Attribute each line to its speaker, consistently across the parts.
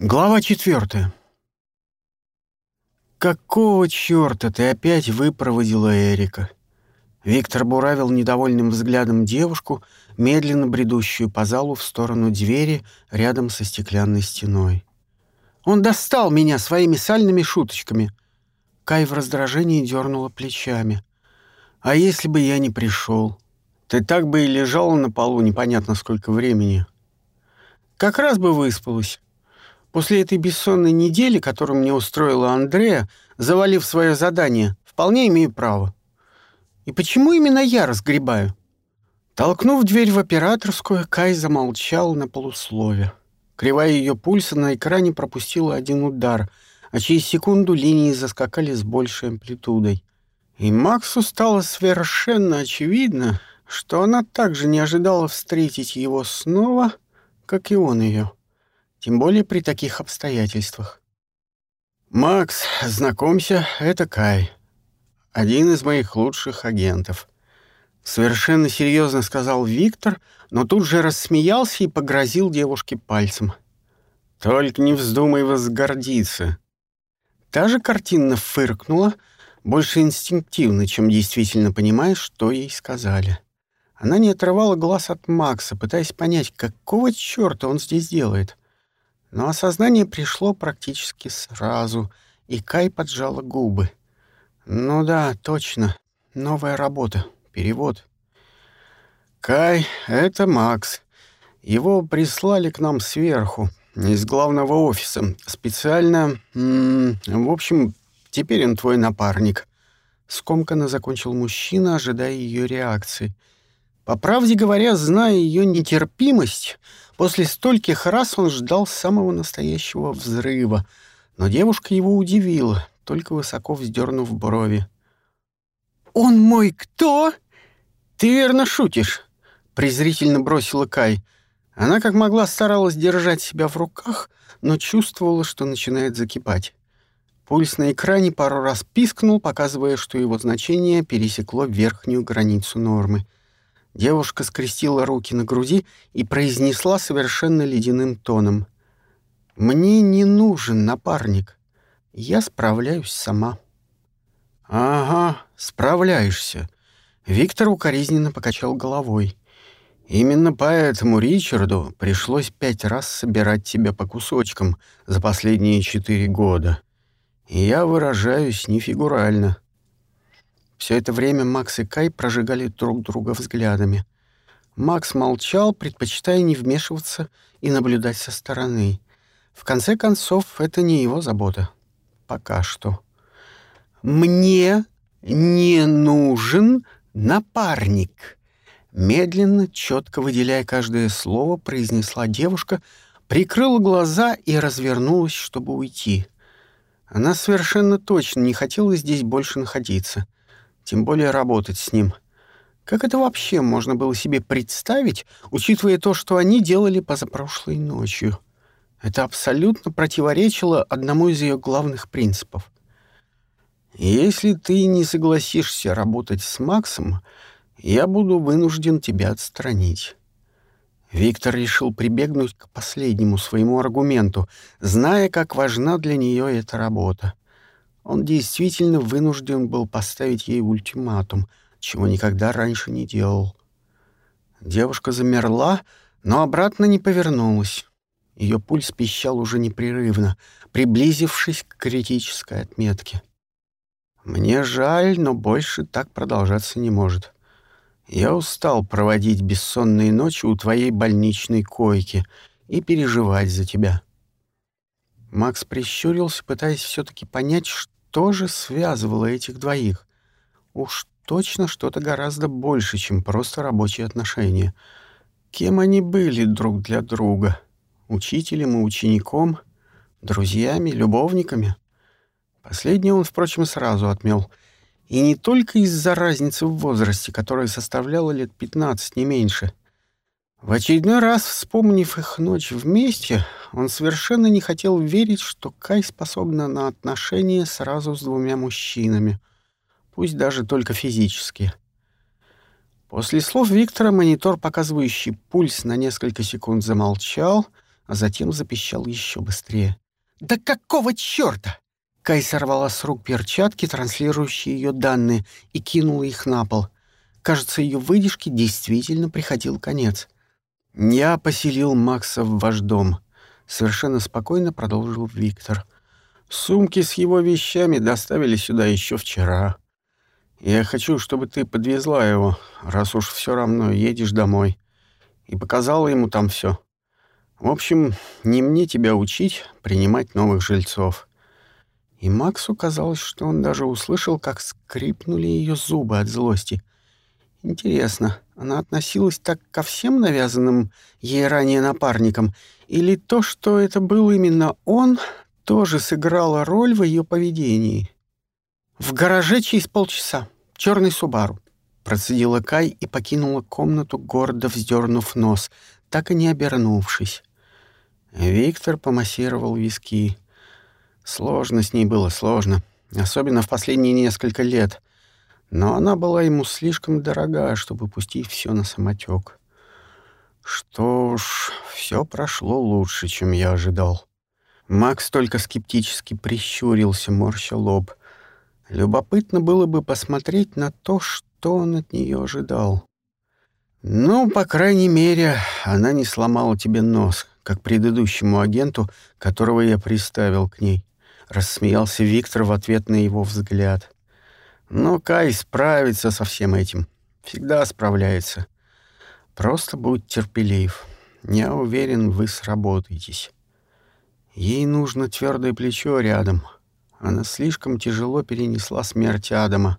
Speaker 1: Глава четвертая. «Какого чёрта ты опять выпроводила Эрика?» Виктор буравил недовольным взглядом девушку, медленно бредущую по залу в сторону двери рядом со стеклянной стеной. «Он достал меня своими сальными шуточками!» Кай в раздражении дернула плечами. «А если бы я не пришел? Ты так бы и лежала на полу непонятно сколько времени. Как раз бы выспалась. После этой бессонной недели, которую мне устроила Андрея, завалив свое задание, вполне имею право. И почему именно я разгребаю? Толкнув дверь в операторскую, Кай замолчал на полуслове. Кривая ее пульса на экране пропустила один удар, а через секунду линии заскакали с большей амплитудой. И Максу стало совершенно очевидно, что она также не ожидала встретить его снова, как и он ее тем более при таких обстоятельствах. «Макс, знакомься, это Кай, один из моих лучших агентов», — совершенно серьезно сказал Виктор, но тут же рассмеялся и погрозил девушке пальцем. «Только не вздумай возгордиться». Та же картинно фыркнула, больше инстинктивно, чем действительно понимая, что ей сказали. Она не отрывала глаз от Макса, пытаясь понять, какого чёрта он здесь делает. Но осознание пришло практически сразу, и Кай поджала губы. «Ну да, точно. Новая работа. Перевод». «Кай, это Макс. Его прислали к нам сверху, из главного офиса. Специально... В общем, теперь он твой напарник». Скомканно закончил мужчина, ожидая ее реакции. По правде говоря, зная ее нетерпимость, После стольких раз он ждал самого настоящего взрыва, но девушка его удивила, только высоко вздернув брови. «Он мой кто?» «Ты верно шутишь», — презрительно бросила Кай. Она как могла старалась держать себя в руках, но чувствовала, что начинает закипать. Пульс на экране пару раз пискнул, показывая, что его значение пересекло верхнюю границу нормы — Девушка скрестила руки на груди и произнесла совершенно ледяным тоном. «Мне не нужен напарник. Я справляюсь сама». «Ага, справляешься». Виктор укоризненно покачал головой. «Именно поэтому Ричарду пришлось пять раз собирать тебя по кусочкам за последние четыре года. И я выражаюсь нефигурально. Все это время Макс и Кай прожигали друг друга взглядами. Макс молчал, предпочитая не вмешиваться и наблюдать со стороны. В конце концов, это не его забота. Пока что. «Мне не нужен напарник», — медленно, четко выделяя каждое слово, произнесла девушка, прикрыла глаза и развернулась, чтобы уйти. Она совершенно точно не хотела здесь больше находиться — тем более работать с ним. Как это вообще можно было себе представить, учитывая то, что они делали позапрошлой ночью? Это абсолютно противоречило одному из ее главных принципов. «Если ты не согласишься работать с Максом, я буду вынужден тебя отстранить». Виктор решил прибегнуть к последнему своему аргументу, зная, как важна для нее эта работа. Он действительно вынужден был поставить ей ультиматум, чего никогда раньше не делал. Девушка замерла, но обратно не повернулась. Ее пульс пищал уже непрерывно, приблизившись к критической отметке. «Мне жаль, но больше так продолжаться не может. Я устал проводить бессонные ночи у твоей больничной койки и переживать за тебя». Макс прищурился, пытаясь все таки понять, что же связывало этих двоих? Уж точно что-то гораздо больше, чем просто рабочие отношения. Кем они были друг для друга? Учителем и учеником? Друзьями, любовниками? Последнее он, впрочем, сразу отмел. И не только из-за разницы в возрасте, которая составляла лет 15, не меньше — в очередной раз, вспомнив их ночь вместе, он совершенно не хотел верить, что Кай способна на отношения сразу с двумя мужчинами, пусть даже только физически. После слов Виктора монитор, показывающий пульс, на несколько секунд замолчал, а затем запищал еще быстрее. «Да какого чёрта?» Кай сорвала с рук перчатки, транслирующие ее данные, и кинула их на пол. Кажется, ее выдержке действительно приходил конец. «Я поселил Макса в ваш дом», — совершенно спокойно продолжил Виктор. «Сумки с его вещами доставили сюда еще вчера. Я хочу, чтобы ты подвезла его, раз уж все равно едешь домой, и показала ему там все. В общем, не мне тебя учить принимать новых жильцов». И Максу казалось, что он даже услышал, как скрипнули ее зубы от злости. Интересно, она относилась так ко всем навязанным ей ранее напарникам, или то, что это был именно он, тоже сыграло роль в ее поведении? «В гараже через полчаса. Черный Субару», — процедила Кай и покинула комнату, гордо вздернув нос, так и не обернувшись. Виктор помассировал виски. Сложно с ней было, сложно. Особенно в последние несколько лет. Но она была ему слишком дорога, чтобы пустить все на самотек. Что ж, все прошло лучше, чем я ожидал. Макс только скептически прищурился, морща лоб. Любопытно было бы посмотреть на то, что он от нее ожидал. Ну, по крайней мере, она не сломала тебе нос, как предыдущему агенту, которого я приставил к ней. Рассмеялся Виктор в ответ на его взгляд. Но Кай справится со всем этим. Всегда справляется. Просто будь терпелив. Я уверен, вы сработаетесь. Ей нужно твердое плечо рядом. Она слишком тяжело перенесла смерть Адама.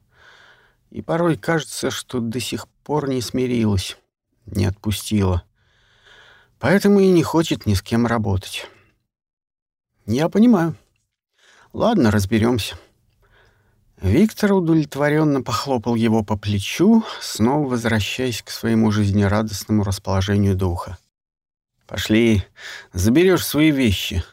Speaker 1: И порой кажется, что до сих пор не смирилась, не отпустила. Поэтому и не хочет ни с кем работать. Я понимаю. Ладно, разберемся. Виктор удовлетворенно похлопал его по плечу, снова возвращаясь к своему жизнерадостному расположению духа. «Пошли, заберешь свои вещи»,